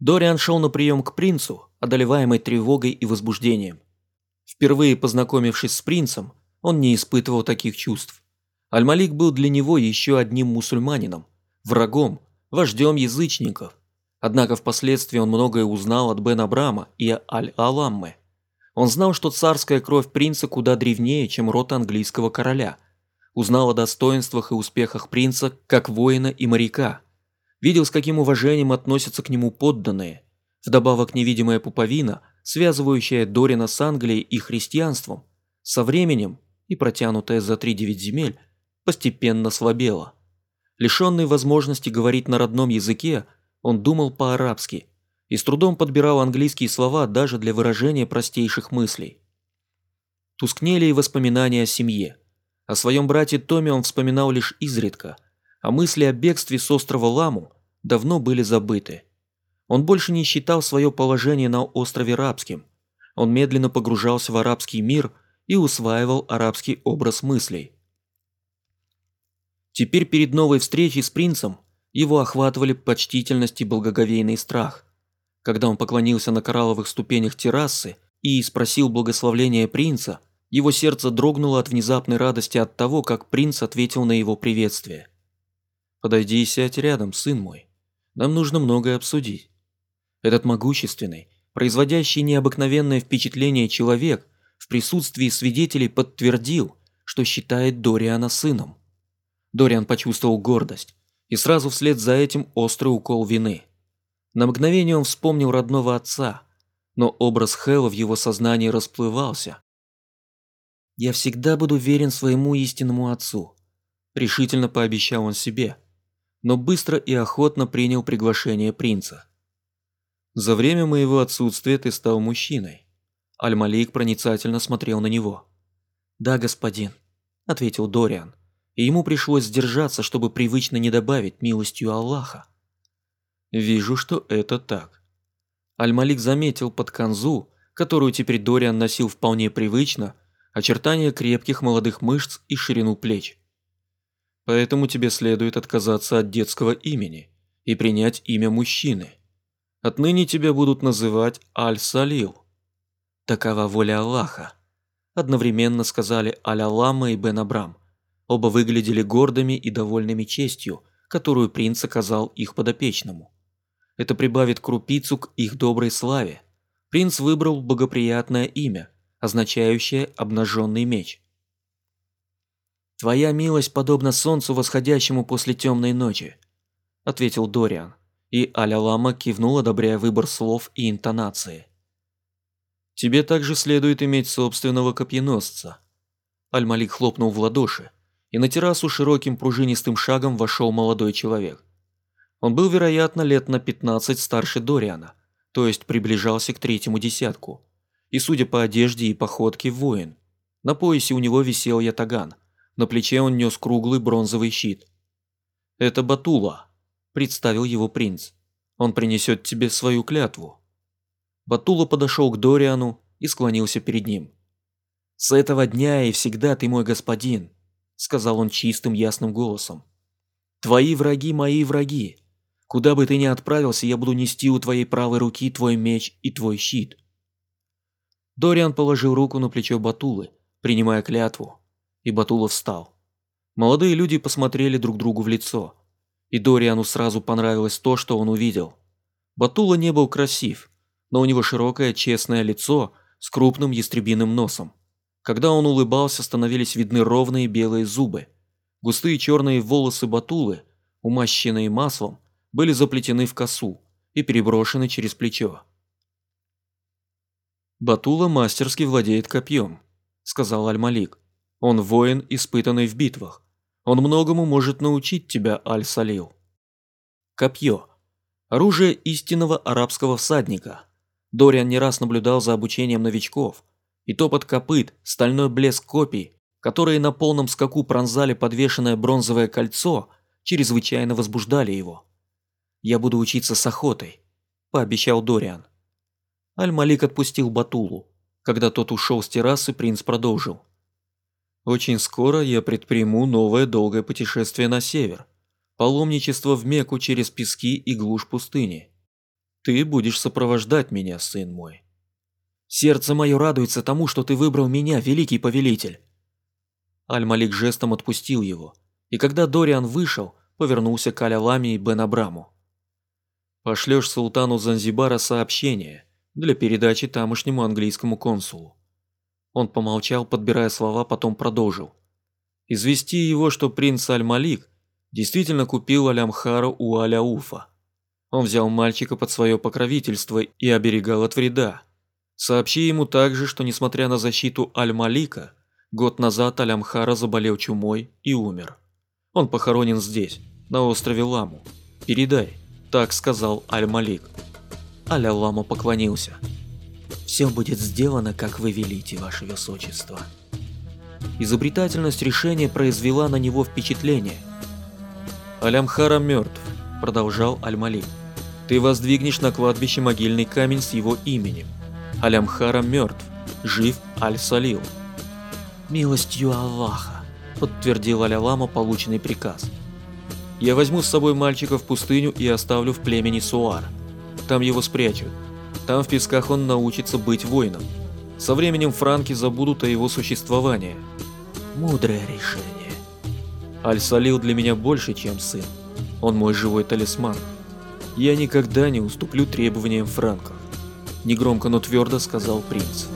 Дориан шел на прием к принцу, одолеваемый тревогой и возбуждением. Впервые познакомившись с принцем, он не испытывал таких чувств. Аль-Малик был для него еще одним мусульманином, врагом, вождем язычников. Однако впоследствии он многое узнал от Бен Абрама и Аль-Аламмы. Он знал, что царская кровь принца куда древнее, чем род английского короля. Узнал о достоинствах и успехах принца как воина и моряка. Видел, с каким уважением относятся к нему подданные. Вдобавок невидимая пуповина, связывающая Дорина с Англией и христианством, со временем и протянутая за три девять земель, постепенно слабела. Лишенный возможности говорить на родном языке, он думал по-арабски и с трудом подбирал английские слова даже для выражения простейших мыслей. Тускнели и воспоминания о семье. О своем брате Томе он вспоминал лишь изредка, а мысли о бегстве с острова Ламу давно были забыты. Он больше не считал свое положение на острове рабским. Он медленно погружался в арабский мир и усваивал арабский образ мыслей. Теперь перед новой встречей с принцем его охватывали почтительность и благоговейный страх. Когда он поклонился на коралловых ступенях террасы и спросил благословления принца, его сердце дрогнуло от внезапной радости от того, как принц ответил на его приветствие. «Подойди и сядь рядом, сын мой. Нам нужно многое обсудить». Этот могущественный, производящий необыкновенное впечатление человек в присутствии свидетелей подтвердил, что считает Дориана сыном. Дориан почувствовал гордость, и сразу вслед за этим острый укол вины. На мгновение он вспомнил родного отца, но образ Хэла в его сознании расплывался. «Я всегда буду верен своему истинному отцу», – решительно пообещал он себе, но быстро и охотно принял приглашение принца. «За время моего отсутствия ты стал мужчиной». Аль-Малик проницательно смотрел на него. «Да, господин», – ответил Дориан и ему пришлось сдержаться, чтобы привычно не добавить милостью Аллаха. Вижу, что это так. Аль-Малик заметил под канзу, которую теперь Дориан носил вполне привычно, очертания крепких молодых мышц и ширину плеч. Поэтому тебе следует отказаться от детского имени и принять имя мужчины. Отныне тебя будут называть Аль-Салил. Такова воля Аллаха. Одновременно сказали Аль-Алама и Бен Абрам. Оба выглядели гордыми и довольными честью, которую принц оказал их подопечному. Это прибавит крупицу к их доброй славе. Принц выбрал благоприятное имя, означающее «обнаженный меч». «Твоя милость подобна солнцу, восходящему после темной ночи», – ответил Дориан, и Аля-Лама кивнул, одобряя выбор слов и интонации. «Тебе также следует иметь собственного копьеносца». Аль-Малик хлопнул в ладоши, и на террасу широким пружинистым шагом вошел молодой человек. Он был, вероятно, лет на 15 старше Дориана, то есть приближался к третьему десятку. И, судя по одежде и походке, воин. На поясе у него висел ятаган, на плече он нес круглый бронзовый щит. «Это Батула», – представил его принц. «Он принесет тебе свою клятву». Батула подошел к Дориану и склонился перед ним. «С этого дня и всегда ты мой господин», сказал он чистым ясным голосом. Твои враги мои враги. Куда бы ты ни отправился, я буду нести у твоей правой руки твой меч и твой щит. Дориан положил руку на плечо Батулы, принимая клятву, и Батула встал. Молодые люди посмотрели друг другу в лицо, и Дориану сразу понравилось то, что он увидел. Батула не был красив, но у него широкое честное лицо с крупным ястребиным носом. Когда он улыбался, становились видны ровные белые зубы. Густые черные волосы Батулы, умащенные маслом, были заплетены в косу и переброшены через плечо. «Батула мастерски владеет копьем», – сказал Аль-Малик. «Он воин, испытанный в битвах. Он многому может научить тебя, Аль-Салил». Копье. Оружие истинного арабского всадника. Дориан не раз наблюдал за обучением новичков – и топот копыт, стальной блеск копий, которые на полном скаку пронзали подвешенное бронзовое кольцо, чрезвычайно возбуждали его. «Я буду учиться с охотой», – пообещал Дориан. Аль-Малик отпустил Батулу. Когда тот ушел с террасы, принц продолжил. «Очень скоро я предприму новое долгое путешествие на север. Паломничество в Мекку через пески и глушь пустыни. Ты будешь сопровождать меня, сын мой. Сердце мое радуется тому, что ты выбрал меня, великий повелитель. Аль-Малик жестом отпустил его, и когда Дориан вышел, повернулся к Аля-Ламе и Бен-Абраму. «Пошлешь султану Занзибара сообщение для передачи тамошнему английскому консулу». Он помолчал, подбирая слова, потом продолжил. «Извести его, что принц Аль-Малик действительно купил Алямхара у Аляуфа. Он взял мальчика под свое покровительство и оберегал от вреда. Сообщи ему также, что несмотря на защиту Аль-Малика, год назад Алямхара заболел чумой и умер. Он похоронен здесь, на острове Ламу. Передай, так сказал Аль-Малик. Аля-Лама поклонился. «Все будет сделано, как вы велите, ваше высочество». Изобретательность решения произвела на него впечатление. «Алямхара мертв», – продолжал Аль-Малик. «Ты воздвигнешь на кладбище могильный камень с его именем. Алямхара мертв, жив Аль-Салил». «Милостью Аллаха», – подтвердил Аля-Лама полученный приказ. «Я возьму с собой мальчика в пустыню и оставлю в племени Суар. Там его спрячут. Там в песках он научится быть воином. Со временем франки забудут о его существовании». «Мудрое решение». Аль-Салил для меня больше, чем сын. Он мой живой талисман. Я никогда не уступлю требованиям франков. Негромко, но твердо сказал принц.